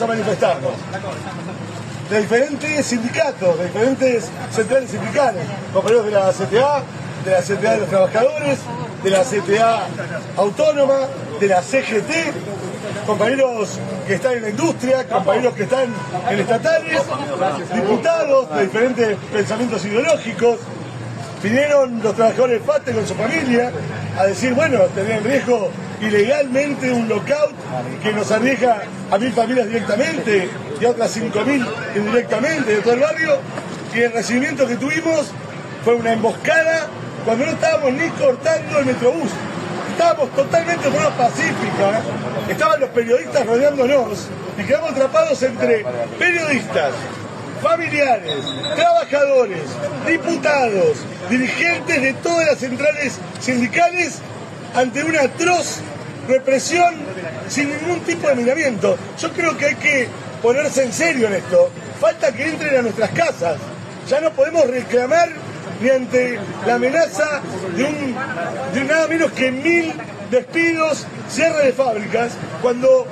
a manifestarnos. De diferentes sindicatos, de diferentes centrales sindicales, compañeros de la CTA, de la CTA de los trabajadores, de la CTA autónoma, de la CGT, compañeros que están en la industria, compañeros que están en estatales, diputados de diferentes pensamientos ideológicos. Vinieron los trabajadores FATE con su familia a decir, bueno, tener en riesgo ilegalmente un lockout que nos arriesga a mil familias directamente y a otras cinco mil indirectamente de todo el barrio. Y el recibimiento que tuvimos fue una emboscada cuando no estábamos ni cortando el metrobús. Estábamos totalmente de forma pacífica, estaban los periodistas rodeándonos y quedamos atrapados entre periodistas, familiares, trabajadores, diputados, dirigentes de todas las centrales sindicales ante una atroz represión sin ningún tipo de miramiento. Yo creo que hay que ponerse en serio en esto. Falta que entren a nuestras casas. Ya no podemos reclamar ni ante la amenaza de un, de nada menos que mil despidos, cierre de fábricas, cuando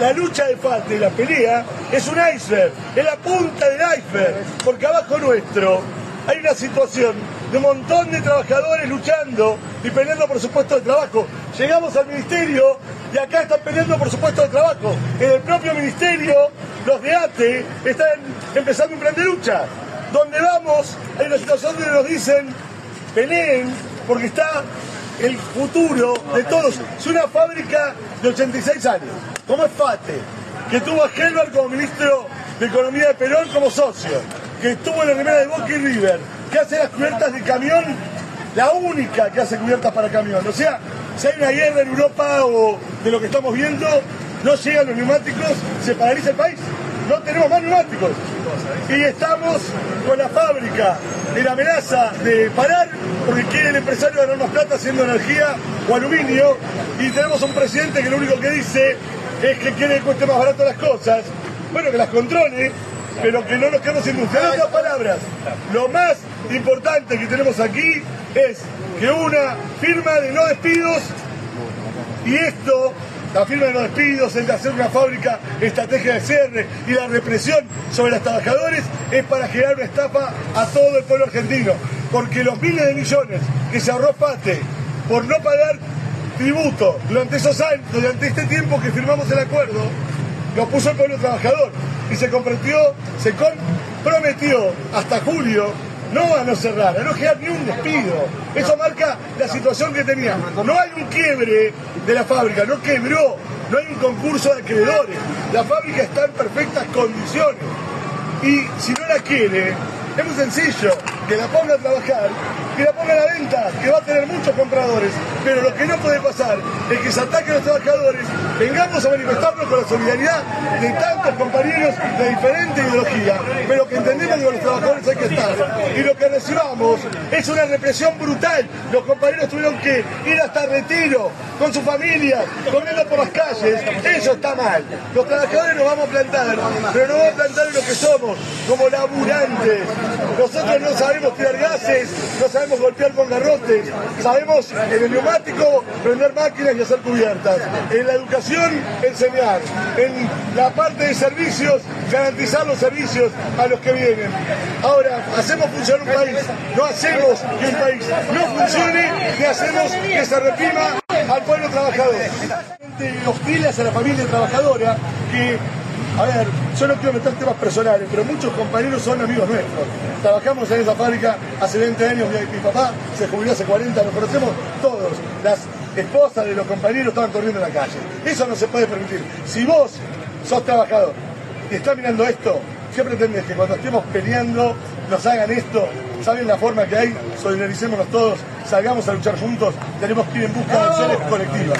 la lucha de FATE, la pelea, es un iceberg, es la punta del iceberg, porque abajo nuestro hay una situación de un montón de trabajadores luchando y peleando por su puesto de trabajo. Llegamos al ministerio y acá están peleando por su puesto de trabajo. En el propio ministerio, los de ATE están empezando un plan de lucha. Donde vamos, hay una situación donde nos dicen, peleen porque está el futuro de todos. Es una fábrica de 86 años, como es FATE, que tuvo a Helmer como ministro de Economía de Perón como socio, que estuvo en la remera de Boca y River, que hace las cubiertas de camión, la única que hace cubiertas para camión. O sea, si hay una guerra en Europa o de lo que estamos viendo, no llegan los neumáticos, se paraliza el país. No tenemos más neumáticos. Y estamos con la fábrica en la amenaza de parar porque quiere el empresario ganar plata haciendo energía o aluminio. Y tenemos un presidente que lo único que dice es que quiere que cueste más barato las cosas. Bueno, que las controle, pero que no nos quedemos sin industria. En otras palabras, lo más importante que tenemos aquí es que una firma de no despidos y esto, la firma de no despidos, el de hacer una fábrica, estrategia de cierre y la represión sobre los trabajadores es para generar una estafa a todo el pueblo argentino. Porque los miles de millones que se ahorró FATE por no pagar tributo durante esos años, durante este tiempo que firmamos el acuerdo, lo puso el pueblo trabajador y se comprometió, se comprometió hasta julio no a no cerrar, a no generar ni un despido. Eso marca la situación que tenía. No hay un quiebre de la fábrica, no quebró, no hay un concurso de acreedores. La fábrica está en perfectas condiciones. Y si no la quiere, es muy sencillo, que la ponga a trabajar, que la ponga a la venta, que va a tener muchos compradores. Pero lo que no puede pasar es que se ataquen los trabajadores, vengamos a manifestarnos con la solidaridad de tantos compañeros de diferente ideología, pero que entendemos que con los trabajadores hay que estar. Y lo que recibamos es una represión brutal. Los compañeros tuvieron que ir hasta retiro con su familia, corriendo por las calles. Eso está mal. Los trabajadores nos vamos a plantar, pero nos vamos a plantar en lo que somos, como laburantes. Nosotros no sabemos tirar gases, no sabemos golpear con garrotes, sabemos en el neumático prender máquinas y hacer cubiertas. En la educación enseñar, en la parte de servicios garantizar los servicios a los que vienen. Ahora, hacemos funcionar un país, no hacemos que un país no funcione ni hacemos que se reprima al pueblo trabajador. Hostiles a la familia trabajadora que a ver, yo no quiero meter temas personales, pero muchos compañeros son amigos nuestros. Trabajamos en esa fábrica hace 20 años, mi, papá se jubiló hace 40, nos conocemos todos. Las esposas de los compañeros estaban corriendo en la calle. Eso no se puede permitir. Si vos sos trabajador y estás mirando esto, ¿qué pretendes? Que cuando estemos peleando nos hagan esto, ¿saben la forma que hay? Solidaricémonos todos, salgamos a luchar juntos, tenemos que ir en busca de acciones colectivas.